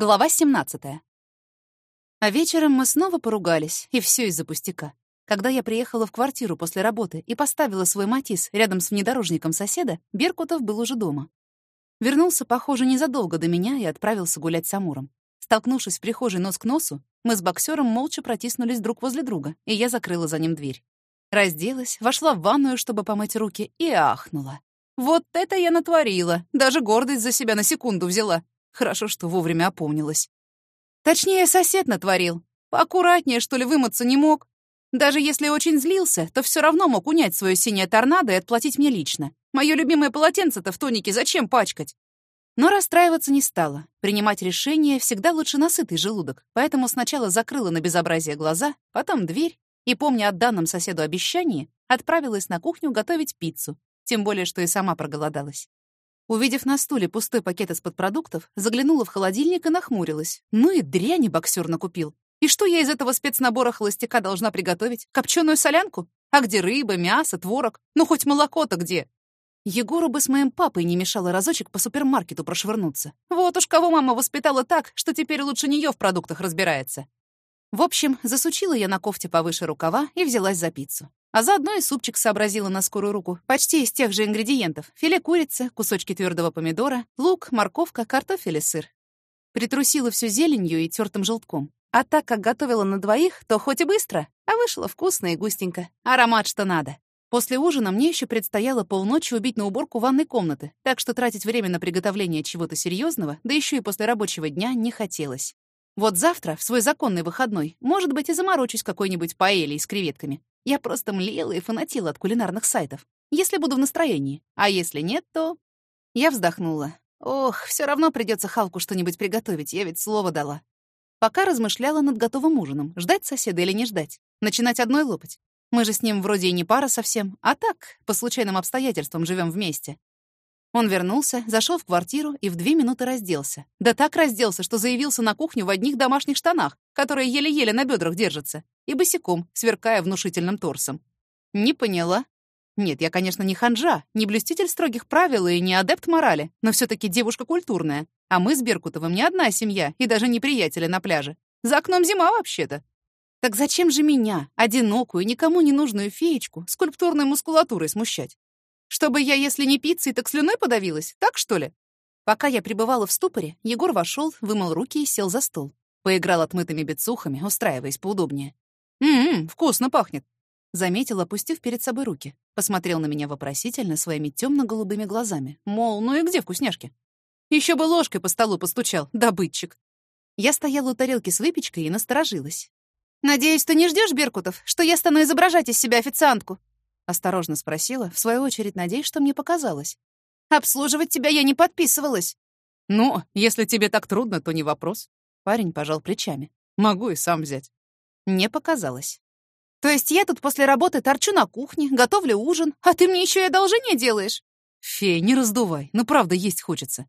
Глава 17. А вечером мы снова поругались, и все из-за пустяка. Когда я приехала в квартиру после работы и поставила свой матис рядом с внедорожником соседа, Беркутов был уже дома. Вернулся, похоже, незадолго до меня и отправился гулять с Амуром. Столкнувшись в прихожей нос к носу, мы с боксером молча протиснулись друг возле друга, и я закрыла за ним дверь. Разделась, вошла в ванную, чтобы помыть руки, и ахнула. Вот это я натворила! Даже гордость за себя на секунду взяла. Хорошо, что вовремя опомнилась. Точнее, сосед натворил. Поаккуратнее, что ли, вымыться не мог. Даже если очень злился, то все равно мог унять свое синее торнадо и отплатить мне лично. Мое любимое полотенце-то в тонике зачем пачкать? Но расстраиваться не стала. Принимать решение всегда лучше на сытый желудок, поэтому сначала закрыла на безобразие глаза, потом дверь и, помня о данном соседу обещании, отправилась на кухню готовить пиццу, тем более, что и сама проголодалась. Увидев на стуле пустой пакет из-под продуктов, заглянула в холодильник и нахмурилась. Ну и дряни боксер накупил. И что я из этого спецнабора холостяка должна приготовить? Копченую солянку? А где рыба, мясо, творог? Ну хоть молоко-то где? Егору бы с моим папой не мешало разочек по супермаркету прошвырнуться. Вот уж кого мама воспитала так, что теперь лучше нее в продуктах разбирается. В общем, засучила я на кофте повыше рукава и взялась за пиццу. А заодно и супчик сообразила на скорую руку. Почти из тех же ингредиентов. Филе курицы, кусочки твердого помидора, лук, морковка, картофель и сыр. Притрусила все зеленью и тертым желтком. А так как готовила на двоих, то хоть и быстро, а вышло вкусно и густенько. Аромат что надо. После ужина мне еще предстояло полночи убить на уборку ванной комнаты, так что тратить время на приготовление чего-то серьезного, да еще и после рабочего дня, не хотелось. Вот завтра, в свой законный выходной, может быть, и заморочусь какой-нибудь паэльей с креветками. Я просто млела и фанатила от кулинарных сайтов. Если буду в настроении. А если нет, то... Я вздохнула. Ох, все равно придется Халку что-нибудь приготовить, я ведь слово дала. Пока размышляла над готовым ужином, ждать соседа или не ждать. Начинать одной лопать. Мы же с ним вроде и не пара совсем, а так, по случайным обстоятельствам живем вместе. Он вернулся, зашел в квартиру и в две минуты разделся. Да так разделся, что заявился на кухню в одних домашних штанах, которые еле-еле на бедрах держатся, и босиком, сверкая внушительным торсом. Не поняла. Нет, я, конечно, не ханжа, не блюститель строгих правил и не адепт морали, но все таки девушка культурная. А мы с Беркутовым не одна семья и даже не приятели на пляже. За окном зима вообще-то. Так зачем же меня, одинокую, никому не нужную феечку, скульптурной мускулатурой смущать? Чтобы я, если не пиццей, так слюной подавилась, так что ли? Пока я пребывала в ступоре, Егор вошел, вымыл руки и сел за стол. Поиграл отмытыми бицухами, устраиваясь поудобнее. «М-м, вкусно пахнет!» Заметил, опустив перед собой руки. Посмотрел на меня вопросительно своими темно-голубыми глазами. Мол, ну и где вкусняшки? Еще бы ложкой по столу постучал, добытчик. Я стояла у тарелки с выпечкой и насторожилась. «Надеюсь, ты не ждешь, Беркутов, что я стану изображать из себя официантку?» Осторожно спросила, в свою очередь надеясь, что мне показалось. «Обслуживать тебя я не подписывалась». «Ну, если тебе так трудно, то не вопрос». Парень пожал плечами. «Могу и сам взять». Не показалось. «То есть я тут после работы торчу на кухне, готовлю ужин, а ты мне еще и одолжение делаешь?» «Фея, не раздувай, ну правда есть хочется».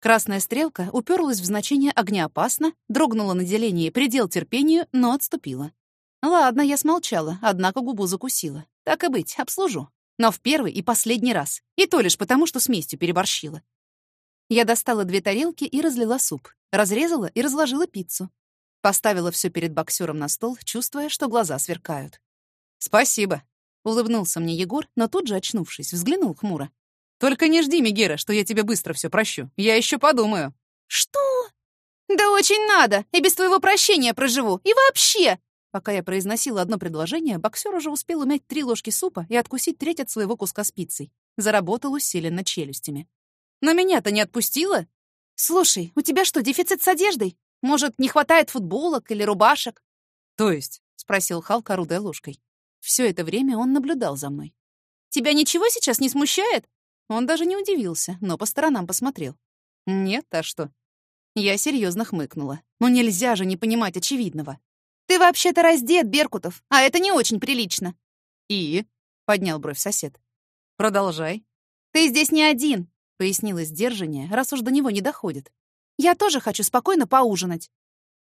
Красная стрелка уперлась в значение «огнеопасно», дрогнула на делении «предел терпению», но отступила. Ладно, я смолчала, однако губу закусила. Так и быть, обслужу. Но в первый и последний раз. И то лишь потому, что с местью переборщила. Я достала две тарелки и разлила суп. Разрезала и разложила пиццу. Поставила все перед боксером на стол, чувствуя, что глаза сверкают. «Спасибо», — улыбнулся мне Егор, но тут же, очнувшись, взглянул хмуро. «Только не жди, Мегера, что я тебе быстро все прощу. Я еще подумаю». «Что?» «Да очень надо, и без твоего прощения проживу. И вообще!» Пока я произносила одно предложение, боксер уже успел умять три ложки супа и откусить треть от своего куска спицей. Заработал усиленно челюстями. «Но меня-то не отпустила?» «Слушай, у тебя что, дефицит с одеждой? Может, не хватает футболок или рубашек?» «То есть?» — спросил Халк, орудая ложкой. Все это время он наблюдал за мной. «Тебя ничего сейчас не смущает?» Он даже не удивился, но по сторонам посмотрел. «Нет, а что?» Я серьезно хмыкнула. «Ну нельзя же не понимать очевидного. «Ты вообще-то раздет, Беркутов, а это не очень прилично». «И?» — поднял бровь сосед. «Продолжай». «Ты здесь не один», — пояснила сдержаннее, раз уж до него не доходит. «Я тоже хочу спокойно поужинать».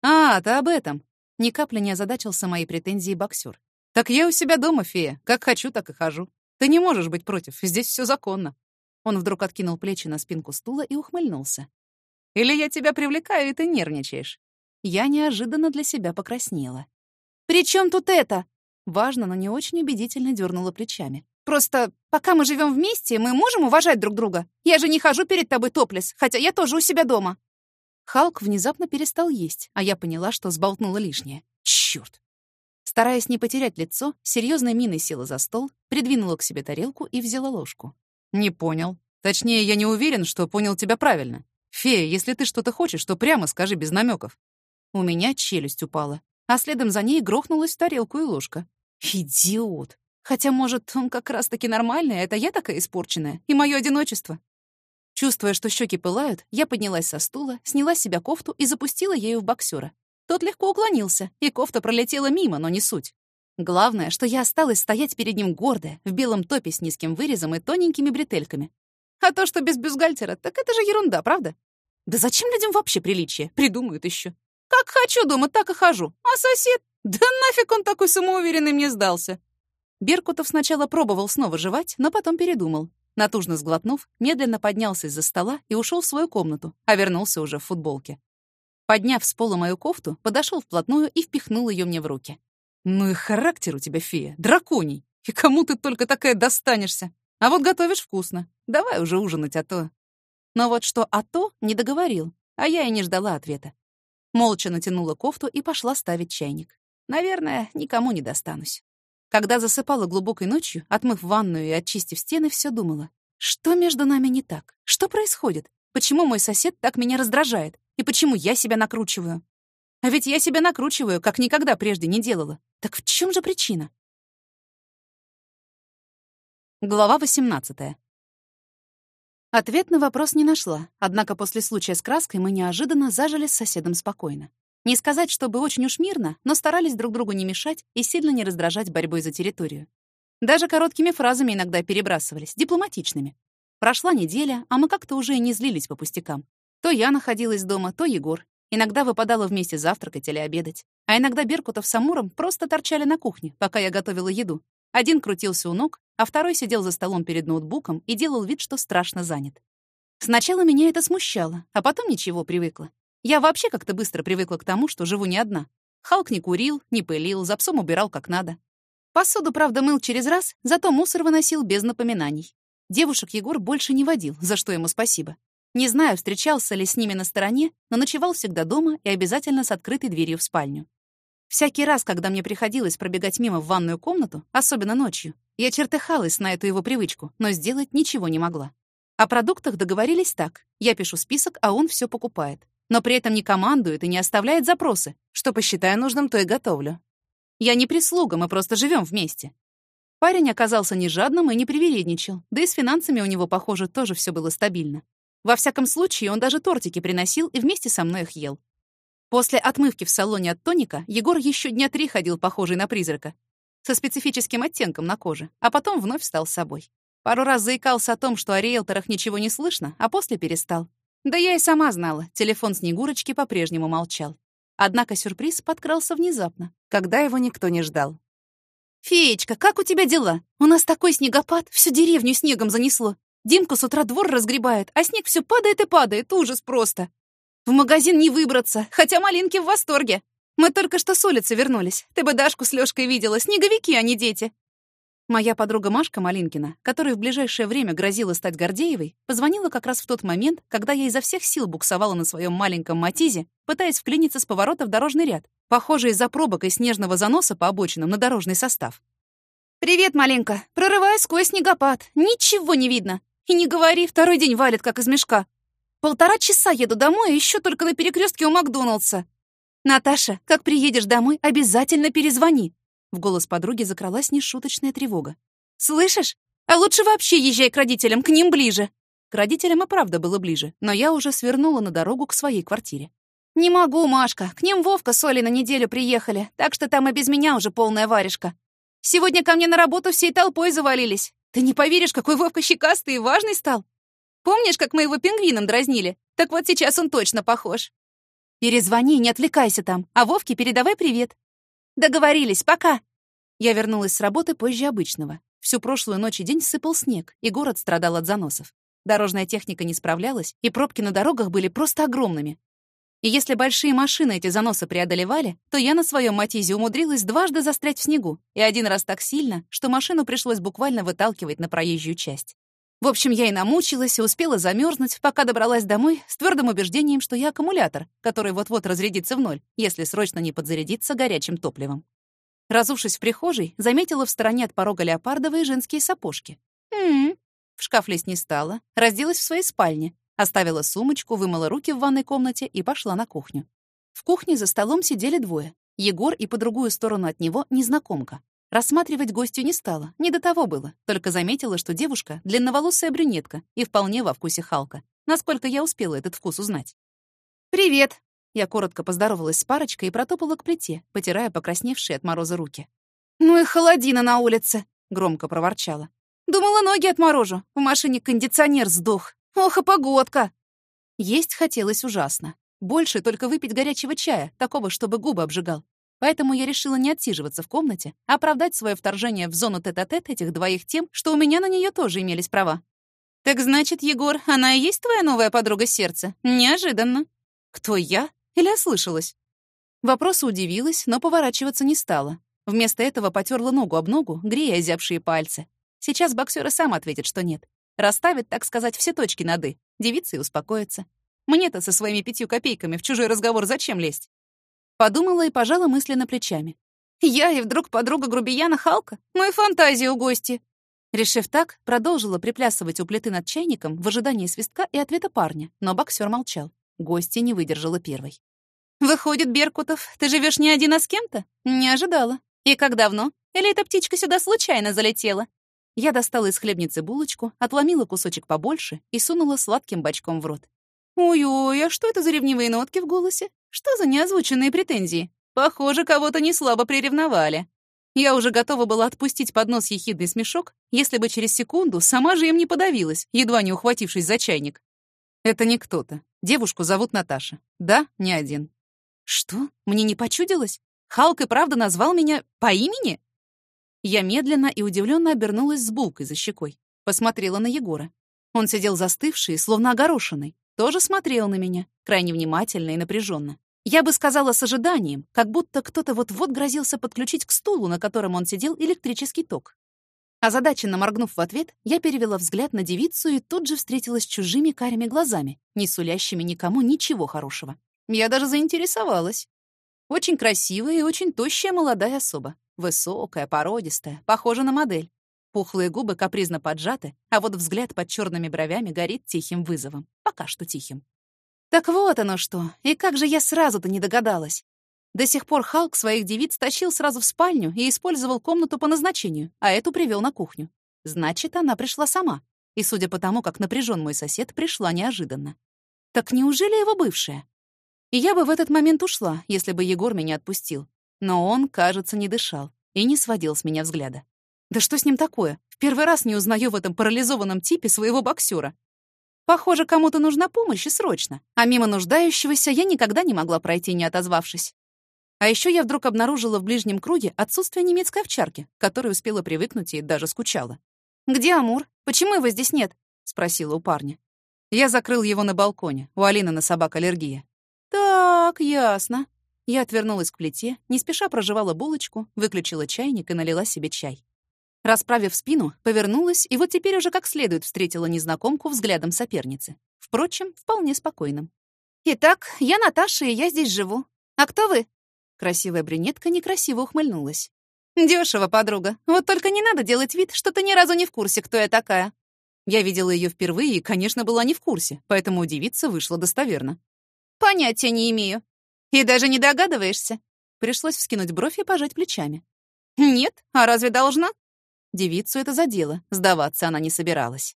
«А, ты об этом». Ни капли не озадачился моей претензии боксер. «Так я у себя дома, фея. Как хочу, так и хожу. Ты не можешь быть против, здесь все законно». Он вдруг откинул плечи на спинку стула и ухмыльнулся. Или я тебя привлекаю, и ты нервничаешь?» Я неожиданно для себя покраснела. «При чем тут это?» Важно, но не очень убедительно дернула плечами. «Просто пока мы живем вместе, мы можем уважать друг друга. Я же не хожу перед тобой топлес, хотя я тоже у себя дома». Халк внезапно перестал есть, а я поняла, что сболтнула лишнее. Чёрт! Стараясь не потерять лицо, серьезной миной села за стол, придвинула к себе тарелку и взяла ложку. «Не понял. Точнее, я не уверен, что понял тебя правильно. Фея, если ты что-то хочешь, то прямо скажи без намеков. У меня челюсть упала, а следом за ней грохнулась в тарелку и ложка. Идиот! Хотя, может, он как раз-таки нормальный, а это я такая испорченная, и мое одиночество. Чувствуя, что щеки пылают, я поднялась со стула, сняла с себя кофту и запустила ею в боксера. Тот легко уклонился, и кофта пролетела мимо, но не суть. Главное, что я осталась стоять перед ним гордая, в белом топе с низким вырезом и тоненькими бретельками. А то, что без бюстгальтера, так это же ерунда, правда? Да зачем людям вообще приличие? Придумают еще. Как хочу дома, так и хожу. А сосед? Да нафиг он такой самоуверенный мне сдался. Беркутов сначала пробовал снова жевать, но потом передумал. Натужно сглотнув, медленно поднялся из-за стола и ушел в свою комнату, а вернулся уже в футболке. Подняв с пола мою кофту, подошел вплотную и впихнул ее мне в руки. «Ну и характер у тебя, фея, драконий! И кому ты только такая достанешься? А вот готовишь вкусно. Давай уже ужинать, а то...» Но вот что «а то» не договорил, а я и не ждала ответа. Молча натянула кофту и пошла ставить чайник. Наверное, никому не достанусь. Когда засыпала глубокой ночью, отмыв ванную и очистив стены, все думала. Что между нами не так? Что происходит? Почему мой сосед так меня раздражает? И почему я себя накручиваю? А ведь я себя накручиваю, как никогда прежде не делала. Так в чем же причина? Глава 18. Ответ на вопрос не нашла, однако после случая с краской мы неожиданно зажили с соседом спокойно. Не сказать, чтобы очень уж мирно, но старались друг другу не мешать и сильно не раздражать борьбой за территорию. Даже короткими фразами иногда перебрасывались, дипломатичными. Прошла неделя, а мы как-то уже и не злились по пустякам. То я находилась дома, то Егор. Иногда выпадала вместе завтракать или обедать. А иногда Беркутов с Амуром просто торчали на кухне, пока я готовила еду. Один крутился у ног, а второй сидел за столом перед ноутбуком и делал вид, что страшно занят. Сначала меня это смущало, а потом ничего, привыкла. Я вообще как-то быстро привыкла к тому, что живу не одна. Халк не курил, не пылил, за псом убирал как надо. Посуду, правда, мыл через раз, зато мусор выносил без напоминаний. Девушек Егор больше не водил, за что ему спасибо. Не знаю, встречался ли с ними на стороне, но ночевал всегда дома и обязательно с открытой дверью в спальню. Всякий раз, когда мне приходилось пробегать мимо в ванную комнату, особенно ночью, я чертыхалась на эту его привычку, но сделать ничего не могла. О продуктах договорились так. Я пишу список, а он все покупает. Но при этом не командует и не оставляет запросы. Что посчитаю нужным, то и готовлю. Я не прислуга, мы просто живем вместе. Парень оказался не жадным и не привередничал, да и с финансами у него, похоже, тоже все было стабильно. Во всяком случае, он даже тортики приносил и вместе со мной их ел. После отмывки в салоне от тоника Егор еще дня три ходил похожий на призрака, со специфическим оттенком на коже, а потом вновь стал собой. Пару раз заикался о том, что о риэлторах ничего не слышно, а после перестал. Да я и сама знала, телефон Снегурочки по-прежнему молчал. Однако сюрприз подкрался внезапно, когда его никто не ждал. «Феечка, как у тебя дела? У нас такой снегопад, всю деревню снегом занесло. Димка с утра двор разгребает, а снег все падает и падает, ужас просто. В магазин не выбраться, хотя малинки в восторге. Мы только что с улицы вернулись. Ты бы Дашку с Лёшкой видела, снеговики, а не дети. Моя подруга Машка Малинкина, которая в ближайшее время грозила стать Гордеевой, позвонила как раз в тот момент, когда я изо всех сил буксовала на своем маленьком матизе, пытаясь вклиниться с поворота в дорожный ряд, похожий из-за пробок и снежного заноса по обочинам на дорожный состав. «Привет, маленька. Прорываюсь сквозь снегопад. Ничего не видно. И не говори, второй день валит, как из мешка. Полтора часа еду домой, а еще только на перекрестке у Макдоналдса. Наташа, как приедешь домой, обязательно перезвони. В голос подруги закралась нешуточная тревога. Слышишь? А лучше вообще езжай к родителям, к ним ближе. К родителям и правда было ближе, но я уже свернула на дорогу к своей квартире. «Не могу, Машка. К ним Вовка с Олей на неделю приехали, так что там и без меня уже полная варежка. Сегодня ко мне на работу всей толпой завалились. Ты не поверишь, какой Вовка щекастый и важный стал. Помнишь, как мы его пингвином дразнили? Так вот сейчас он точно похож. Перезвони, не отвлекайся там, а Вовке передавай привет. Договорились, пока. Я вернулась с работы позже обычного. Всю прошлую ночь и день сыпал снег, и город страдал от заносов. Дорожная техника не справлялась, и пробки на дорогах были просто огромными. И если большие машины эти заносы преодолевали, то я на своем Матизе умудрилась дважды застрять в снегу, и один раз так сильно, что машину пришлось буквально выталкивать на проезжую часть. В общем, я и намучилась, и успела замерзнуть, пока добралась домой с твердым убеждением, что я аккумулятор, который вот-вот разрядится в ноль, если срочно не подзарядиться горячим топливом. Разувшись в прихожей, заметила в стороне от порога леопардовые женские сапожки. «М-м-м». В шкаф лезть не стала, разделась в своей спальне, оставила сумочку, вымыла руки в ванной комнате и пошла на кухню. В кухне за столом сидели двое. Егор и по другую сторону от него незнакомка. Рассматривать гостью не стала, не до того было. Только заметила, что девушка — длинноволосая брюнетка и вполне во вкусе Халка. Насколько я успела этот вкус узнать. «Привет!» Я коротко поздоровалась с парочкой и протопала к плите, потирая покрасневшие от мороза руки. «Ну и холодина на улице!» — громко проворчала. «Думала, ноги отморожу. В машине кондиционер сдох. Ох, и погодка!» Есть хотелось ужасно. Больше только выпить горячего чая, такого, чтобы губы обжигал. Поэтому я решила не отсиживаться в комнате, а оправдать свое вторжение в зону тет-а-тет -тет этих двоих тем, что у меня на нее тоже имелись права. «Так значит, Егор, она и есть твоя новая подруга сердца? Неожиданно». «Кто я? Или ослышалась?» Вопроса удивилась, но поворачиваться не стала. Вместо этого потерла ногу об ногу, грея озябшие пальцы. Сейчас боксер сам ответит, что нет. Расставит, так сказать, все точки над «и». Девица и успокоится. Мне-то со своими пятью копейками в чужой разговор зачем лезть? Подумала и пожала мысленно плечами. Я и вдруг подруга грубияна Халка? Ну и фантазия у гости. Решив так, продолжила приплясывать у плиты над чайником в ожидании свистка и ответа парня, но боксер молчал. Гостья не выдержала первой. «Выходит, Беркутов, ты живешь не один, а с кем-то?» «Не ожидала. И как давно? Или эта птичка сюда случайно залетела?» Я достала из хлебницы булочку, отломила кусочек побольше и сунула сладким бочком в рот. «Ой-ой, а что это за ревнивые нотки в голосе? Что за неозвученные претензии? Похоже, кого-то не слабо приревновали. Я уже готова была отпустить под нос ехидный смешок, если бы через секунду сама же им не подавилась, едва не ухватившись за чайник. Это не кто-то. Девушку зовут Наташа. Да, не один. Что? Мне не почудилось? Халк и правда назвал меня по имени? Я медленно и удивленно обернулась с булкой за щекой. Посмотрела на Егора. Он сидел застывший, словно огорошенный. Тоже смотрел на меня, крайне внимательно и напряженно. Я бы сказала с ожиданием, как будто кто-то вот-вот грозился подключить к стулу, на котором он сидел, электрический ток. Озадаченно моргнув в ответ, я перевела взгляд на девицу и тут же встретилась чужими карими глазами, не сулящими никому ничего хорошего. Я даже заинтересовалась. Очень красивая и очень тощая молодая особа. Высокая, породистая, похожа на модель. Пухлые губы капризно поджаты, а вот взгляд под черными бровями горит тихим вызовом. Пока что тихим. Так вот оно что. И как же я сразу-то не догадалась. До сих пор Халк своих девиц тащил сразу в спальню и использовал комнату по назначению, а эту привел на кухню. Значит, она пришла сама. И, судя по тому, как напряжен мой сосед, пришла неожиданно. Так неужели его бывшая? И я бы в этот момент ушла, если бы Егор меня отпустил. Но он, кажется, не дышал и не сводил с меня взгляда. Да что с ним такое? В первый раз не узнаю в этом парализованном типе своего боксера. Похоже, кому-то нужна помощь и срочно. А мимо нуждающегося я никогда не могла пройти, не отозвавшись. А еще я вдруг обнаружила в ближнем круге отсутствие немецкой овчарки, которой успела привыкнуть и даже скучала. «Где Амур? Почему его здесь нет?» — спросила у парня. Я закрыл его на балконе. У Алины на собак аллергия. «Так, ясно». Я отвернулась к плите, не спеша прожевала булочку, выключила чайник и налила себе чай. Расправив спину, повернулась и вот теперь уже как следует встретила незнакомку взглядом соперницы. Впрочем, вполне спокойным. «Итак, я Наташа, и я здесь живу. А кто вы?» Красивая брюнетка некрасиво ухмыльнулась. Дешево, подруга. Вот только не надо делать вид, что ты ни разу не в курсе, кто я такая». Я видела ее впервые и, конечно, была не в курсе, поэтому удивиться вышло достоверно. «Понятия не имею. И даже не догадываешься?» Пришлось вскинуть бровь и пожать плечами. «Нет? А разве должна?» Девицу это задело, сдаваться она не собиралась.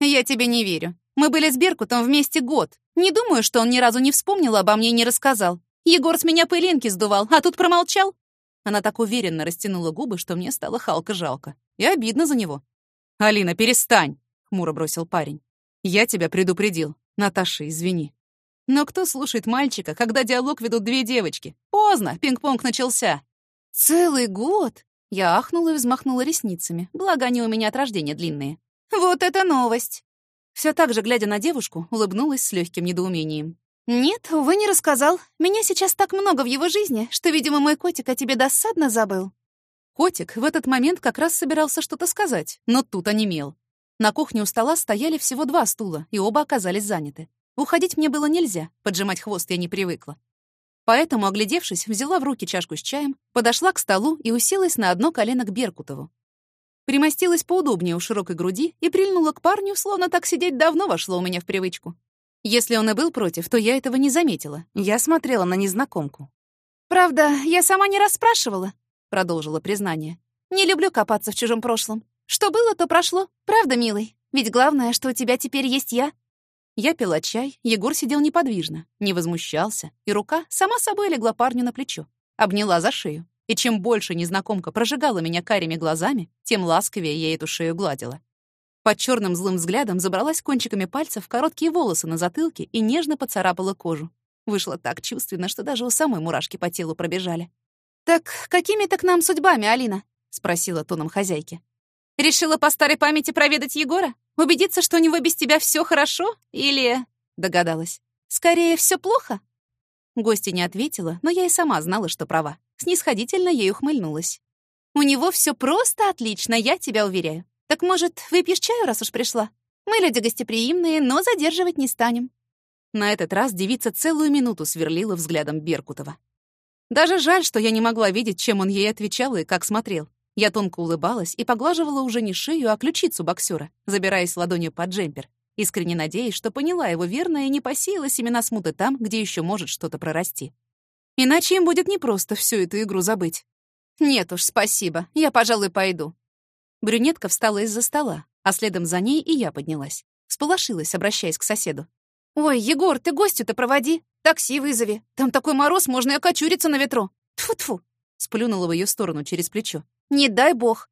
«Я тебе не верю. Мы были с Беркутом вместе год. Не думаю, что он ни разу не вспомнил обо мне и не рассказал. Егор с меня пылинки сдувал, а тут промолчал». Она так уверенно растянула губы, что мне стало Халка жалко. И обидно за него. «Алина, перестань!» — хмуро бросил парень. «Я тебя предупредил. Наташа, извини». Но кто слушает мальчика, когда диалог ведут две девочки? Поздно, пинг-понг начался. «Целый год?» Я ахнула и взмахнула ресницами, благо они у меня от рождения длинные. «Вот это новость!» Все так же, глядя на девушку, улыбнулась с легким недоумением. «Нет, увы, не рассказал. Меня сейчас так много в его жизни, что, видимо, мой котик о тебе досадно забыл». Котик в этот момент как раз собирался что-то сказать, но тут онемел. На кухне у стола стояли всего два стула, и оба оказались заняты. Уходить мне было нельзя, поджимать хвост я не привыкла. Поэтому, оглядевшись, взяла в руки чашку с чаем, подошла к столу и уселась на одно колено к Беркутову. Примостилась поудобнее у широкой груди и прильнула к парню, словно так сидеть давно вошло у меня в привычку. Если он и был против, то я этого не заметила. Я смотрела на незнакомку. «Правда, я сама не расспрашивала», — продолжила признание. «Не люблю копаться в чужом прошлом. Что было, то прошло. Правда, милый? Ведь главное, что у тебя теперь есть я». Я пила чай, Егор сидел неподвижно, не возмущался, и рука сама собой легла парню на плечо, обняла за шею. И чем больше незнакомка прожигала меня карими глазами, тем ласковее я эту шею гладила. Под черным злым взглядом забралась кончиками пальцев короткие волосы на затылке и нежно поцарапала кожу. Вышло так чувственно, что даже у самой мурашки по телу пробежали. «Так какими-то к нам судьбами, Алина?» — спросила тоном хозяйки. «Решила по старой памяти проведать Егора? Убедиться, что у него без тебя все хорошо? Или...» — догадалась. «Скорее, все плохо?» Гостья не ответила, но я и сама знала, что права. Снисходительно ей ухмыльнулась. «У него все просто отлично, я тебя уверяю. Так, может, выпьешь чаю, раз уж пришла? Мы люди гостеприимные, но задерживать не станем». На этот раз девица целую минуту сверлила взглядом Беркутова. Даже жаль, что я не могла видеть, чем он ей отвечал и как смотрел. Я тонко улыбалась и поглаживала уже не шею, а ключицу боксера, забираясь ладонью под джемпер, искренне надеясь, что поняла его верно и не посеяла семена смуты там, где еще может что-то прорасти. Иначе им будет непросто всю эту игру забыть. «Нет уж, спасибо, я, пожалуй, пойду», Брюнетка встала из-за стола, а следом за ней и я поднялась. Сполошилась, обращаясь к соседу. «Ой, Егор, ты гостю-то проводи. Такси вызови. Там такой мороз, можно и окочуриться на ветру. Тфу-тфу!» Сплюнула в ее сторону через плечо. «Не дай бог!»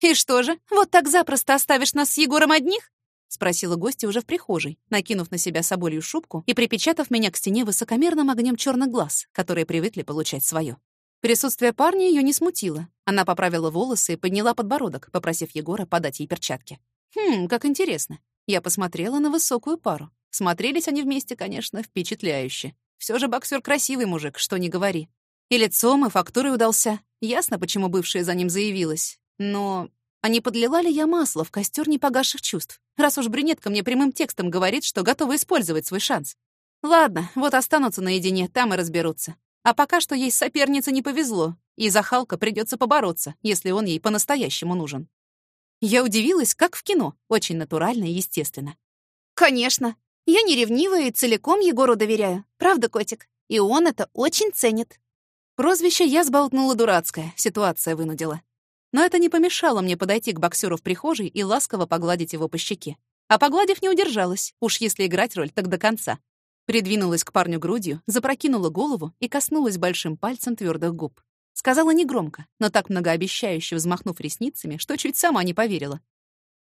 «И что же, вот так запросто оставишь нас с Егором одних?» — спросила гостья уже в прихожей, накинув на себя соболью шубку и припечатав меня к стене высокомерным огнем черных глаз, которые привыкли получать свое. Присутствие парня ее не смутило. Она поправила волосы и подняла подбородок, попросив Егора подать ей перчатки. Хм, как интересно. Я посмотрела на высокую пару. Смотрелись они вместе, конечно, впечатляюще. Все же боксер красивый мужик, что не говори. И лицом, и фактурой удался. Ясно, почему бывшая за ним заявилась. Но а не подлила ли я масло в костер непогасших чувств, раз уж брюнетка мне прямым текстом говорит, что готова использовать свой шанс? Ладно, вот останутся наедине, там и разберутся. А пока что ей сопернице не повезло, и за Халка придется побороться, если он ей по-настоящему нужен. Я удивилась, как в кино, очень натурально и естественно. «Конечно. Я не ревнивая и целиком Егору доверяю. Правда, котик? И он это очень ценит». Прозвище я сболтнула дурацкое, ситуация вынудила. Но это не помешало мне подойти к боксеру в прихожей и ласково погладить его по щеке. А погладив, не удержалась, уж если играть роль, так до конца. Придвинулась к парню грудью, запрокинула голову и коснулась большим пальцем твердых губ. Сказала негромко, но так многообещающе взмахнув ресницами, что чуть сама не поверила.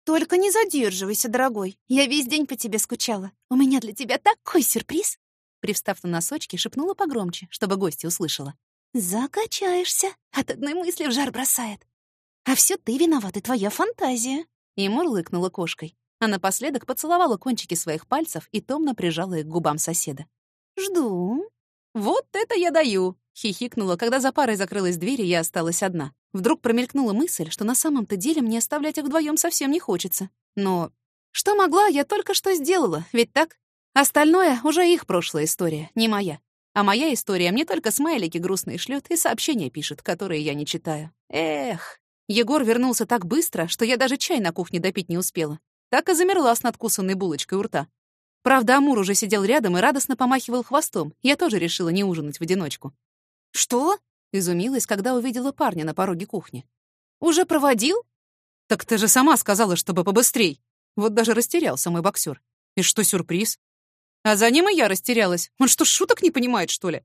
«Только не задерживайся, дорогой. Я весь день по тебе скучала. У меня для тебя такой сюрприз!» Привстав на носочки, шепнула погромче, чтобы гостья услышала. «Закачаешься. От одной мысли в жар бросает. А все ты виноват и твоя фантазия!» И мурлыкнула кошкой а напоследок поцеловала кончики своих пальцев и томно прижала их к губам соседа. «Жду». «Вот это я даю!» — хихикнула, когда за парой закрылась дверь, и я осталась одна. Вдруг промелькнула мысль, что на самом-то деле мне оставлять их вдвоем совсем не хочется. Но что могла, я только что сделала, ведь так? Остальное уже их прошлая история, не моя. А моя история мне только смайлики грустные шлет и сообщения пишет, которые я не читаю. Эх, Егор вернулся так быстро, что я даже чай на кухне допить не успела так и замерла с надкусанной булочкой у рта. Правда, Амур уже сидел рядом и радостно помахивал хвостом. Я тоже решила не ужинать в одиночку. «Что?» — изумилась, когда увидела парня на пороге кухни. «Уже проводил?» «Так ты же сама сказала, чтобы побыстрей!» Вот даже растерялся мой боксер. И что сюрприз? А за ним и я растерялась. Он что, шуток не понимает, что ли?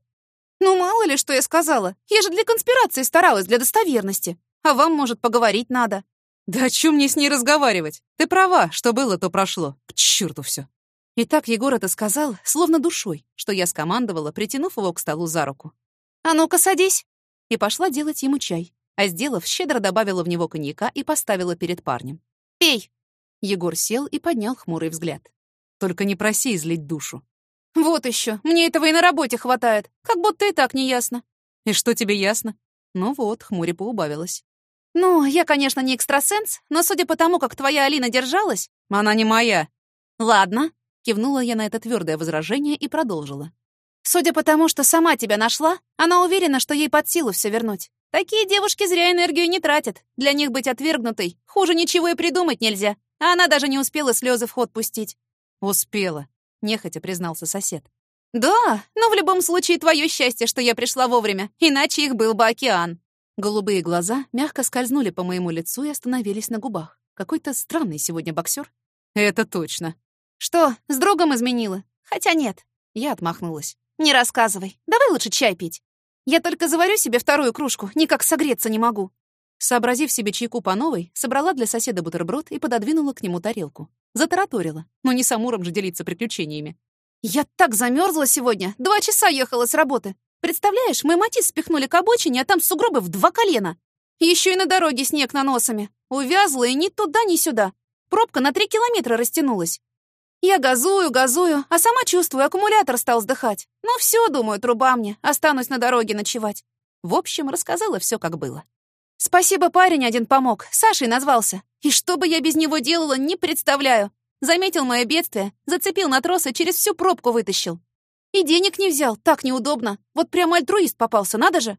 «Ну, мало ли, что я сказала. Я же для конспирации старалась, для достоверности. А вам, может, поговорить надо». Да о чем мне с ней разговаривать? Ты права, что было, то прошло. К черту все. И так Егор это сказал, словно душой, что я скомандовала, притянув его к столу за руку. «А ну-ка, садись!» И пошла делать ему чай, а сделав, щедро добавила в него коньяка и поставила перед парнем. «Пей!» Егор сел и поднял хмурый взгляд. «Только не проси излить душу». «Вот еще, мне этого и на работе хватает, как будто и так не ясно». «И что тебе ясно?» Ну вот, хмуре поубавилась. «Ну, я, конечно, не экстрасенс, но судя по тому, как твоя Алина держалась...» «Она не моя». «Ладно», — кивнула я на это твердое возражение и продолжила. «Судя по тому, что сама тебя нашла, она уверена, что ей под силу все вернуть. Такие девушки зря энергию не тратят. Для них быть отвергнутой хуже ничего и придумать нельзя. А она даже не успела слезы в ход пустить. «Успела», — нехотя признался сосед. «Да, но в любом случае твое счастье, что я пришла вовремя, иначе их был бы океан». Голубые глаза мягко скользнули по моему лицу и остановились на губах. Какой-то странный сегодня боксер. «Это точно». «Что, с другом изменила? Хотя нет». Я отмахнулась. «Не рассказывай. Давай лучше чай пить. Я только заварю себе вторую кружку, никак согреться не могу». Сообразив себе чайку по новой, собрала для соседа бутерброд и пододвинула к нему тарелку. Затараторила, но не с Амуром же делиться приключениями. «Я так замерзла сегодня! Два часа ехала с работы! Представляешь, мы Матис спихнули к обочине, а там сугробы в два колена! Еще и на дороге снег наносами! Увязла и ни туда, ни сюда! Пробка на три километра растянулась! Я газую, газую, а сама чувствую, аккумулятор стал сдыхать. Ну все, думаю, труба мне, останусь на дороге ночевать. В общем, рассказала все, как было. Спасибо, парень один помог, Сашей назвался. И что бы я без него делала, не представляю. Заметил мое бедствие, зацепил на трос и через всю пробку вытащил. И денег не взял, так неудобно. Вот прям альтруист попался, надо же.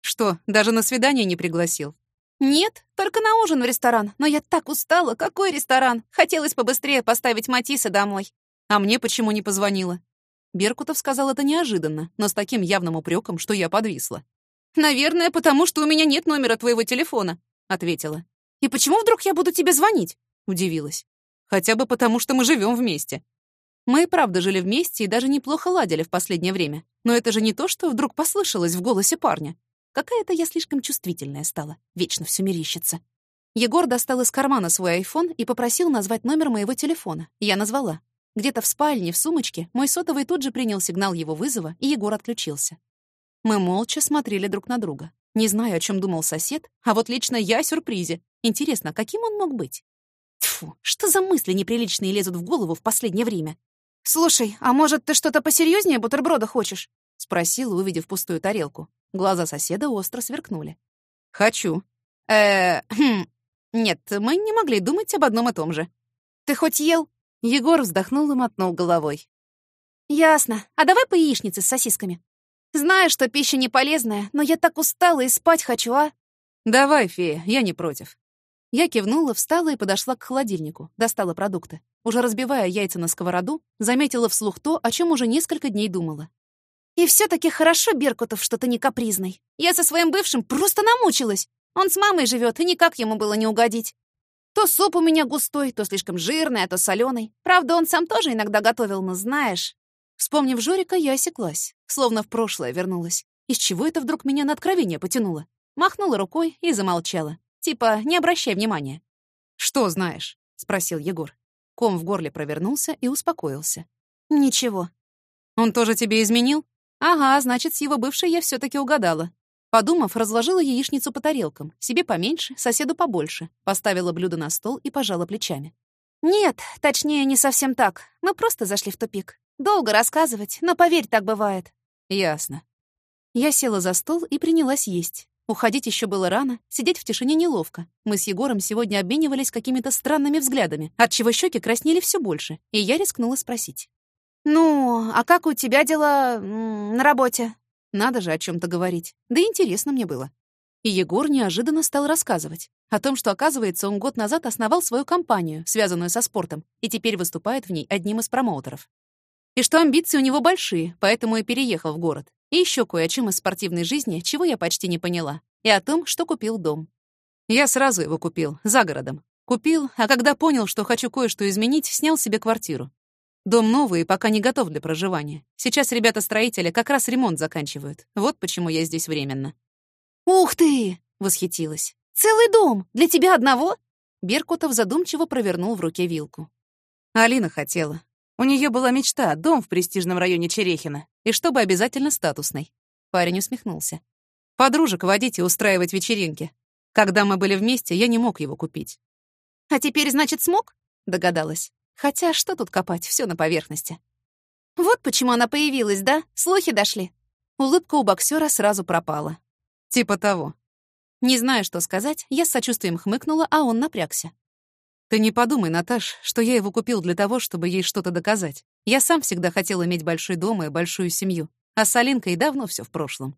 Что, даже на свидание не пригласил? Нет, только на ужин в ресторан. Но я так устала. Какой ресторан? Хотелось побыстрее поставить Матисса домой. А мне почему не позвонила? Беркутов сказал это неожиданно, но с таким явным упреком, что я подвисла. «Наверное, потому что у меня нет номера твоего телефона», — ответила. «И почему вдруг я буду тебе звонить?» — удивилась. «Хотя бы потому, что мы живем вместе». Мы и правда жили вместе и даже неплохо ладили в последнее время. Но это же не то, что вдруг послышалось в голосе парня. Какая-то я слишком чувствительная стала. Вечно все мерещится. Егор достал из кармана свой айфон и попросил назвать номер моего телефона. Я назвала. Где-то в спальне, в сумочке, мой сотовый тут же принял сигнал его вызова, и Егор отключился. Мы молча смотрели друг на друга. Не знаю, о чем думал сосед, а вот лично я о сюрпризе. Интересно, каким он мог быть? Тьфу, что за мысли неприличные лезут в голову в последнее время? «Слушай, а может, ты что-то посерьезнее бутерброда хочешь?» — спросила, увидев пустую тарелку. Глаза соседа остро сверкнули. «Хочу». э хм. Нет, мы не могли думать об одном и том же. «Ты хоть ел?» Егор вздохнул и мотнул головой. «Ясно. А давай по яичнице с сосисками?» Знаю, что пища не полезная, но я так устала и спать хочу, а? Давай, фея, я не против. Я кивнула, встала и подошла к холодильнику, достала продукты. Уже разбивая яйца на сковороду, заметила вслух то, о чем уже несколько дней думала. И все таки хорошо, Беркутов, что ты не капризный. Я со своим бывшим просто намучилась. Он с мамой живет, и никак ему было не угодить. То суп у меня густой, то слишком жирный, а то соленый. Правда, он сам тоже иногда готовил, но знаешь... Вспомнив Жорика, я осеклась, словно в прошлое вернулась. Из чего это вдруг меня на откровение потянуло? Махнула рукой и замолчала. Типа, не обращай внимания. «Что знаешь?» — спросил Егор. Ком в горле провернулся и успокоился. «Ничего». «Он тоже тебе изменил?» «Ага, значит, с его бывшей я все таки угадала». Подумав, разложила яичницу по тарелкам, себе поменьше, соседу побольше, поставила блюдо на стол и пожала плечами. «Нет, точнее, не совсем так. Мы просто зашли в тупик. Долго рассказывать, но поверь, так бывает. Ясно. Я села за стол и принялась есть. Уходить еще было рано, сидеть в тишине неловко. Мы с Егором сегодня обменивались какими-то странными взглядами, отчего щеки краснели все больше, и я рискнула спросить. «Ну, а как у тебя дела на работе?» Надо же о чем то говорить. Да интересно мне было. И Егор неожиданно стал рассказывать о том, что, оказывается, он год назад основал свою компанию, связанную со спортом, и теперь выступает в ней одним из промоутеров. И что амбиции у него большие, поэтому и переехал в город. И еще кое о чем из спортивной жизни, чего я почти не поняла. И о том, что купил дом. Я сразу его купил, за городом. Купил, а когда понял, что хочу кое-что изменить, снял себе квартиру. Дом новый и пока не готов для проживания. Сейчас ребята-строители как раз ремонт заканчивают. Вот почему я здесь временно. «Ух ты!» — восхитилась. «Целый дом! Для тебя одного?» Беркутов задумчиво провернул в руке вилку. Алина хотела. У нее была мечта — дом в престижном районе Черехина, и чтобы обязательно статусный. Парень усмехнулся. Подружек водить и устраивать вечеринки. Когда мы были вместе, я не мог его купить. «А теперь, значит, смог?» догадалась. Хотя что тут копать, все на поверхности. Вот почему она появилась, да? Слухи дошли. Улыбка у боксера сразу пропала. Типа того. Не знаю, что сказать, я с сочувствием хмыкнула, а он напрягся. Ты не подумай, Наташ, что я его купил для того, чтобы ей что-то доказать. Я сам всегда хотел иметь большой дом и большую семью, а с Алинкой давно все в прошлом.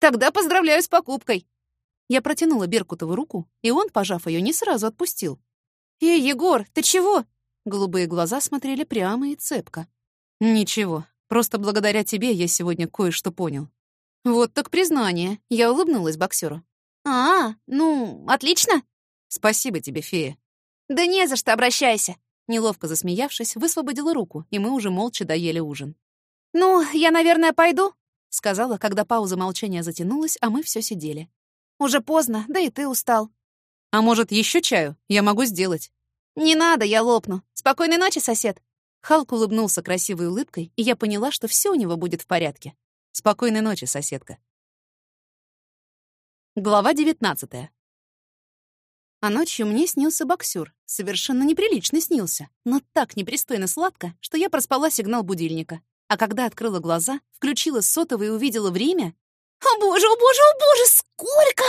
Тогда поздравляю с покупкой. Я протянула Беркутову руку, и он, пожав ее, не сразу отпустил. «Эй, Егор, ты чего?» Голубые глаза смотрели прямо и цепко. «Ничего, просто благодаря тебе я сегодня кое-что понял». «Вот так признание», — я улыбнулась боксеру. «А, ну, отлично». «Спасибо тебе, фея». «Да не за что, обращайся». Неловко засмеявшись, высвободила руку, и мы уже молча доели ужин. «Ну, я, наверное, пойду», — сказала, когда пауза молчания затянулась, а мы все сидели. «Уже поздно, да и ты устал». «А может, еще чаю? Я могу сделать». «Не надо, я лопну. Спокойной ночи, сосед». Халк улыбнулся красивой улыбкой, и я поняла, что все у него будет в порядке. «Спокойной ночи, соседка». Глава девятнадцатая. А ночью мне снился боксер. Совершенно неприлично снился, но так непристойно сладко, что я проспала сигнал будильника. А когда открыла глаза, включила сотовый и увидела время... «О боже, о боже, о боже, сколько!»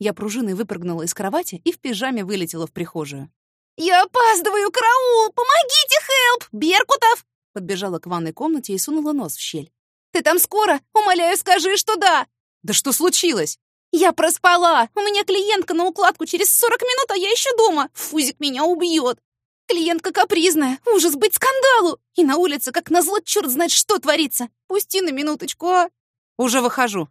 Я пружиной выпрыгнула из кровати и в пижаме вылетела в прихожую. «Я опаздываю! Караул! Помогите, хелп! Беркутов!» Подбежала к ванной комнате и сунула нос в щель. «Ты там скоро? Умоляю, скажи, что да!» «Да что случилось?» «Я проспала! У меня клиентка на укладку через 40 минут, а я еще дома! Фузик меня убьет!» Клиентка капризная, ужас быть скандалу! И на улице, как назло, черт знает, что творится! Пусти на минуточку, а!» «Уже выхожу!»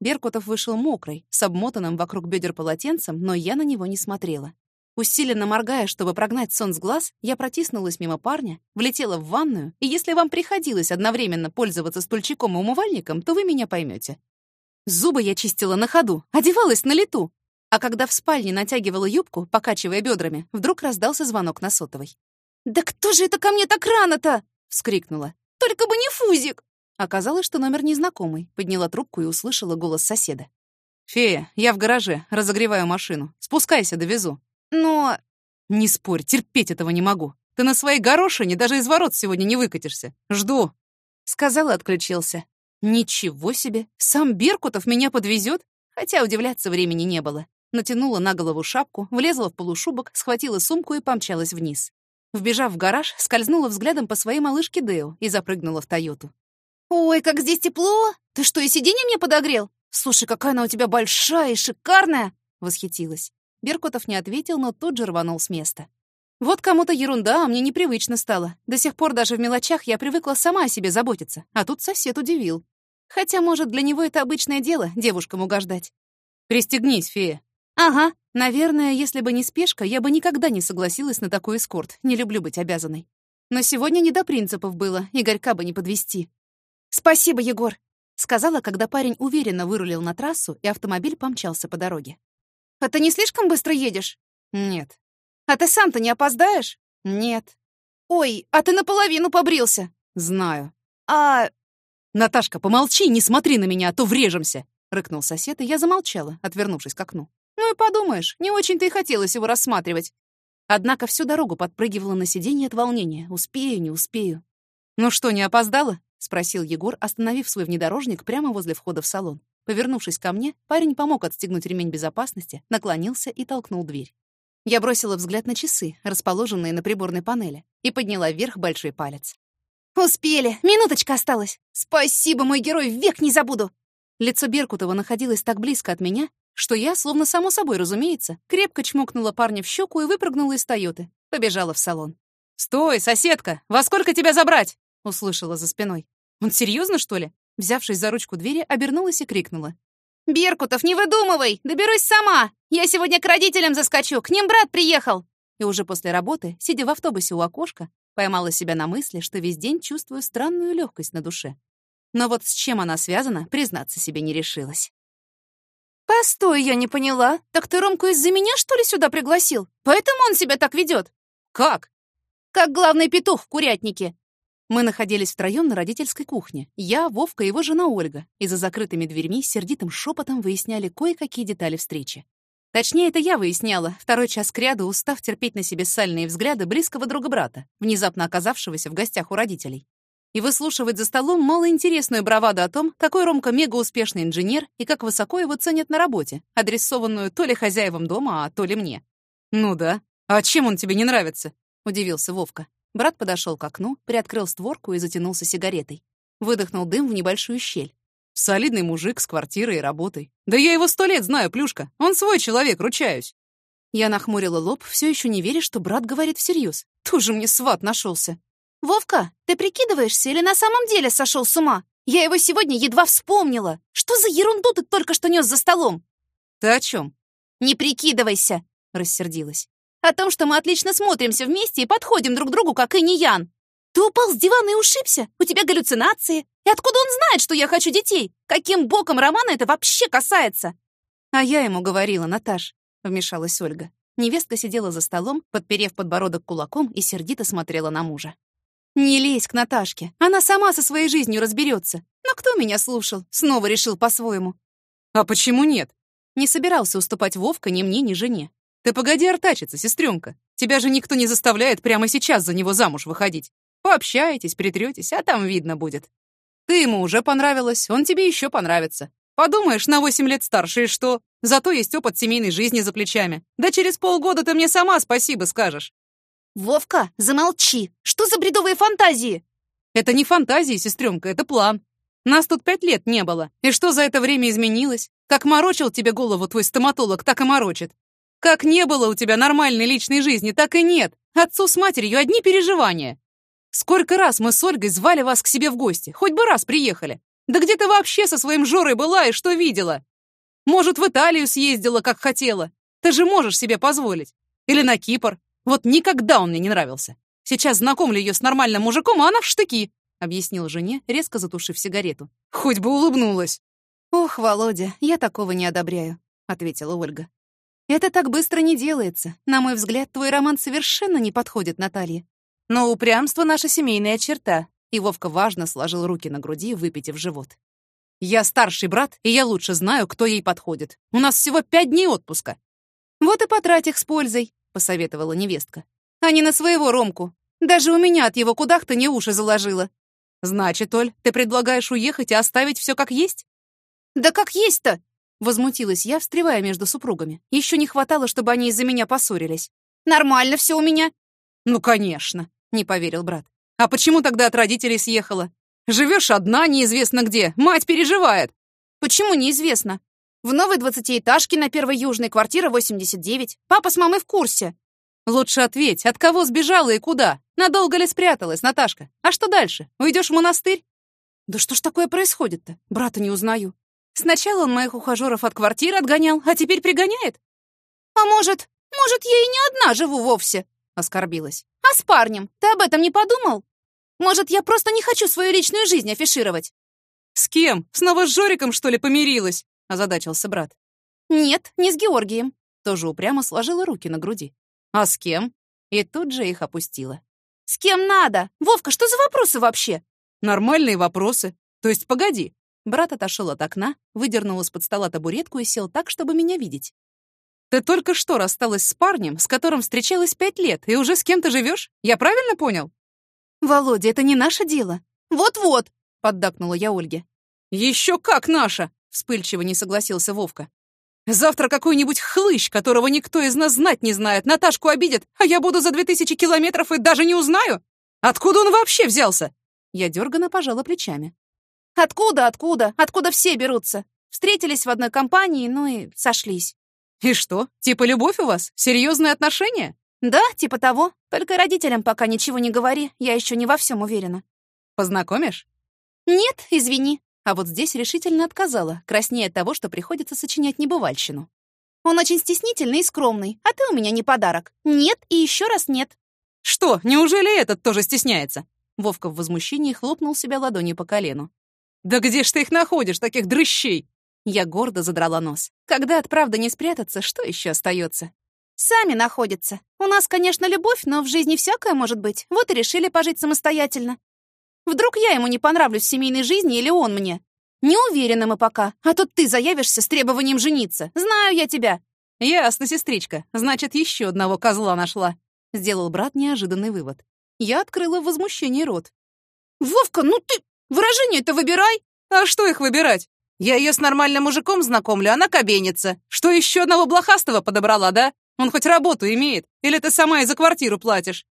Беркутов вышел мокрый, с обмотанным вокруг бедер полотенцем, но я на него не смотрела. Усиленно моргая, чтобы прогнать сон с глаз, я протиснулась мимо парня, влетела в ванную, и если вам приходилось одновременно пользоваться стульчиком и умывальником, то вы меня поймете. Зубы я чистила на ходу, одевалась на лету. А когда в спальне натягивала юбку, покачивая бедрами, вдруг раздался звонок на сотовой. «Да кто же это ко мне так рано-то?» — вскрикнула. «Только бы не Фузик!» Оказалось, что номер незнакомый. Подняла трубку и услышала голос соседа. «Фея, я в гараже, разогреваю машину. Спускайся, довезу». Но... Не спорь, терпеть этого не могу. Ты на своей горошине даже из ворот сегодня не выкатишься. Жду. Сказал и отключился. Ничего себе, сам Беркутов меня подвезет? Хотя удивляться времени не было. Натянула на голову шапку, влезла в полушубок, схватила сумку и помчалась вниз. Вбежав в гараж, скользнула взглядом по своей малышке Део и запрыгнула в Тойоту. «Ой, как здесь тепло! Ты что, и сиденье мне подогрел? Слушай, какая она у тебя большая и шикарная!» — восхитилась. Беркутов не ответил, но тут же рванул с места. Вот кому-то ерунда, а мне непривычно стало. До сих пор даже в мелочах я привыкла сама о себе заботиться, а тут сосед удивил. Хотя, может, для него это обычное дело — девушкам угождать. «Пристегнись, фея». «Ага. Наверное, если бы не спешка, я бы никогда не согласилась на такой эскорт. Не люблю быть обязанной. Но сегодня не до принципов было, Игорька бы не подвести. «Спасибо, Егор», — сказала, когда парень уверенно вырулил на трассу, и автомобиль помчался по дороге. А ты не слишком быстро едешь? Нет. А ты сам-то не опоздаешь? Нет. Ой, а ты наполовину побрился. Знаю. А... Наташка, помолчи, не смотри на меня, а то врежемся. Рыкнул сосед, и я замолчала, отвернувшись к окну. Ну и подумаешь, не очень-то и хотелось его рассматривать. Однако всю дорогу подпрыгивала на сиденье от волнения. Успею, не успею. «Ну что, не опоздала?» — спросил Егор, остановив свой внедорожник прямо возле входа в салон. Повернувшись ко мне, парень помог отстегнуть ремень безопасности, наклонился и толкнул дверь. Я бросила взгляд на часы, расположенные на приборной панели, и подняла вверх большой палец. «Успели! Минуточка осталась! Спасибо, мой герой, век не забуду!» Лицо Беркутова находилось так близко от меня, что я, словно само собой разумеется, крепко чмокнула парня в щеку и выпрыгнула из Тойоты. Побежала в салон. «Стой, соседка! Во сколько тебя забрать?» — услышала за спиной. «Он серьезно, что ли?» Взявшись за ручку двери, обернулась и крикнула. «Беркутов, не выдумывай! Доберусь сама! Я сегодня к родителям заскочу, к ним брат приехал!» И уже после работы, сидя в автобусе у окошка, поймала себя на мысли, что весь день чувствую странную легкость на душе. Но вот с чем она связана, признаться себе не решилась. «Постой, я не поняла. Так ты Ромку из-за меня, что ли, сюда пригласил? Поэтому он себя так ведет? «Как?» «Как главный петух в курятнике. Мы находились втроем на родительской кухне. Я, Вовка и его жена Ольга. И за закрытыми дверьми сердитым шепотом выясняли кое-какие детали встречи. Точнее, это я выясняла, второй час кряду, устав терпеть на себе сальные взгляды близкого друга брата, внезапно оказавшегося в гостях у родителей. И выслушивать за столом малоинтересную браваду о том, какой Ромка мега-успешный инженер и как высоко его ценят на работе, адресованную то ли хозяевам дома, а то ли мне. «Ну да. А чем он тебе не нравится?» — удивился Вовка. Брат подошел к окну, приоткрыл створку и затянулся сигаретой. Выдохнул дым в небольшую щель. Солидный мужик с квартирой и работой. Да я его сто лет знаю, Плюшка. Он свой человек, ручаюсь. Я нахмурила лоб, все еще не веря, что брат говорит всерьез. Тоже мне сват нашелся. «Вовка, ты прикидываешься или на самом деле сошел с ума? Я его сегодня едва вспомнила. Что за ерунду ты только что нес за столом?» «Ты о чем? «Не прикидывайся!» — рассердилась. «О том, что мы отлично смотримся вместе и подходим друг другу, как и не Ян. Ты упал с дивана и ушибся? У тебя галлюцинации? И откуда он знает, что я хочу детей? Каким боком Романа это вообще касается?» «А я ему говорила, Наташ», — вмешалась Ольга. Невестка сидела за столом, подперев подбородок кулаком и сердито смотрела на мужа. «Не лезь к Наташке, она сама со своей жизнью разберется. Но кто меня слушал? Снова решил по-своему». «А почему нет?» Не собирался уступать Вовка ни мне, ни жене. «Ты погоди артачиться, сестренка. Тебя же никто не заставляет прямо сейчас за него замуж выходить. Пообщаетесь, притрётесь, а там видно будет. Ты ему уже понравилась, он тебе еще понравится. Подумаешь, на восемь лет старше, и что? Зато есть опыт семейной жизни за плечами. Да через полгода ты мне сама спасибо скажешь. Вовка, замолчи! Что за бредовые фантазии? Это не фантазии, сестренка, это план. Нас тут пять лет не было. И что за это время изменилось? Как морочил тебе голову твой стоматолог, так и морочит. Как не было у тебя нормальной личной жизни, так и нет. Отцу с матерью одни переживания. Сколько раз мы с Ольгой звали вас к себе в гости, хоть бы раз приехали. Да где ты вообще со своим Жорой была и что видела? Может, в Италию съездила, как хотела? Ты же можешь себе позволить. Или на Кипр. Вот никогда он мне не нравился. Сейчас знакомлю ее с нормальным мужиком, а она в штыки, — объяснил жене, резко затушив сигарету. Хоть бы улыбнулась. «Ох, Володя, я такого не одобряю», — ответила Ольга. «Это так быстро не делается. На мой взгляд, твой роман совершенно не подходит Наталье. Но упрямство — наша семейная черта, и Вовка важно сложил руки на груди, выпитив живот. «Я старший брат, и я лучше знаю, кто ей подходит. У нас всего пять дней отпуска». «Вот и потрать их с пользой», — посоветовала невестка. «А не на своего Ромку. Даже у меня от его кудах-то не уши заложила». «Значит, Оль, ты предлагаешь уехать и оставить все как есть?» «Да как есть-то?» — возмутилась я, встревая между супругами. Еще не хватало, чтобы они из-за меня поссорились. «Нормально все у меня». «Ну, конечно», — не поверил брат. «А почему тогда от родителей съехала? Живешь одна, неизвестно где. Мать переживает». «Почему неизвестно? В новой двадцатиэтажке на Первой Южной квартира 89. Папа с мамой в курсе». «Лучше ответь, от кого сбежала и куда? Надолго ли спряталась, Наташка? А что дальше? Уйдешь в монастырь?» «Да что ж такое происходит-то? Брата не узнаю. Сначала он моих ухажеров от квартиры отгонял, а теперь пригоняет?» «А может, может, я и не одна живу вовсе?» — оскорбилась. А с парнем? Ты об этом не подумал? Может, я просто не хочу свою личную жизнь афишировать?» «С кем? Снова с Жориком, что ли, помирилась?» — озадачился брат. «Нет, не с Георгием». Тоже упрямо сложила руки на груди. «А с кем?» И тут же их опустила. «С кем надо? Вовка, что за вопросы вообще?» «Нормальные вопросы. То есть, погоди». Брат отошел от окна, выдернул из-под стола табуретку и сел так, чтобы меня видеть. Ты только что рассталась с парнем, с которым встречалась пять лет, и уже с кем-то живешь? Я правильно понял? Володя, это не наше дело. Вот-вот, поддакнула я Ольге. Еще как наше, вспыльчиво не согласился Вовка. Завтра какой-нибудь хлыщ, которого никто из нас знать не знает, Наташку обидит, а я буду за две тысячи километров и даже не узнаю? Откуда он вообще взялся? Я дёрганно пожала плечами. Откуда, откуда? Откуда все берутся? Встретились в одной компании, ну и сошлись. «И что, типа любовь у вас? Серьезные отношения?» «Да, типа того. Только родителям пока ничего не говори, я еще не во всем уверена». «Познакомишь?» «Нет, извини». А вот здесь решительно отказала, краснея от того, что приходится сочинять небывальщину. «Он очень стеснительный и скромный, а ты у меня не подарок. Нет и еще раз нет». «Что, неужели этот тоже стесняется?» Вовка в возмущении хлопнул себя ладонью по колену. «Да где ж ты их находишь, таких дрыщей?» Я гордо задрала нос. Когда от правды не спрятаться, что еще остается? Сами находятся. У нас, конечно, любовь, но в жизни всякое может быть. Вот и решили пожить самостоятельно. Вдруг я ему не понравлюсь в семейной жизни или он мне? Не уверены мы пока. А тут ты заявишься с требованием жениться. Знаю я тебя. Ясно, сестричка. Значит, еще одного козла нашла. Сделал брат неожиданный вывод. Я открыла в возмущении рот. «Вовка, ну ты выражение-то выбирай!» «А что их выбирать? Я ее с нормальным мужиком знакомлю, она кабенится. Что, еще одного блохастого подобрала, да? Он хоть работу имеет? Или ты сама и за квартиру платишь?»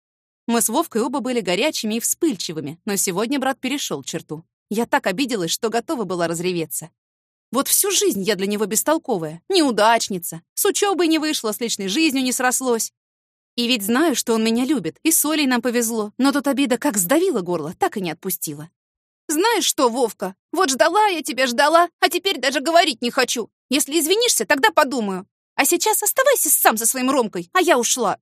Мы с Вовкой оба были горячими и вспыльчивыми, но сегодня брат перешел черту. Я так обиделась, что готова была разреветься. Вот всю жизнь я для него бестолковая, неудачница. С учебой не вышла, с личной жизнью не срослось. И ведь знаю, что он меня любит, и с Олей нам повезло, но тут обида как сдавила горло, так и не отпустила. «Знаешь что, Вовка, вот ждала я тебя, ждала, а теперь даже говорить не хочу. Если извинишься, тогда подумаю. А сейчас оставайся сам со своим Ромкой, а я ушла».